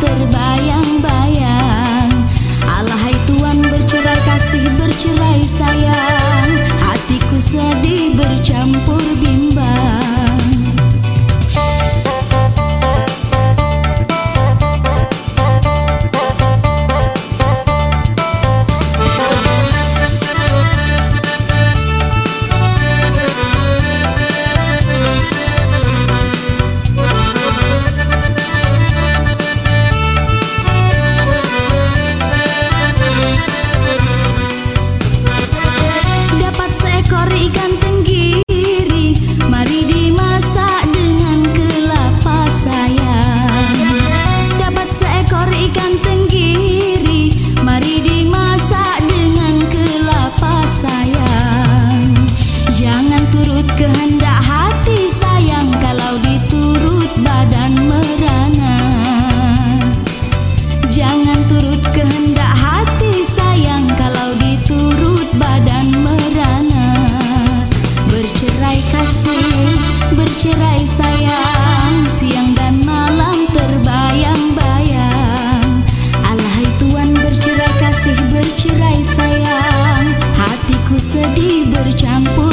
Terbayang-bayang. Alahai Tuhan bercerai kasih Bercerai sayang. Bercerai sayang. Siang dan malam terbayang-bayang Alahai Tuhan bercerai kasih bercerai sayang. Hatiku sedih bercampur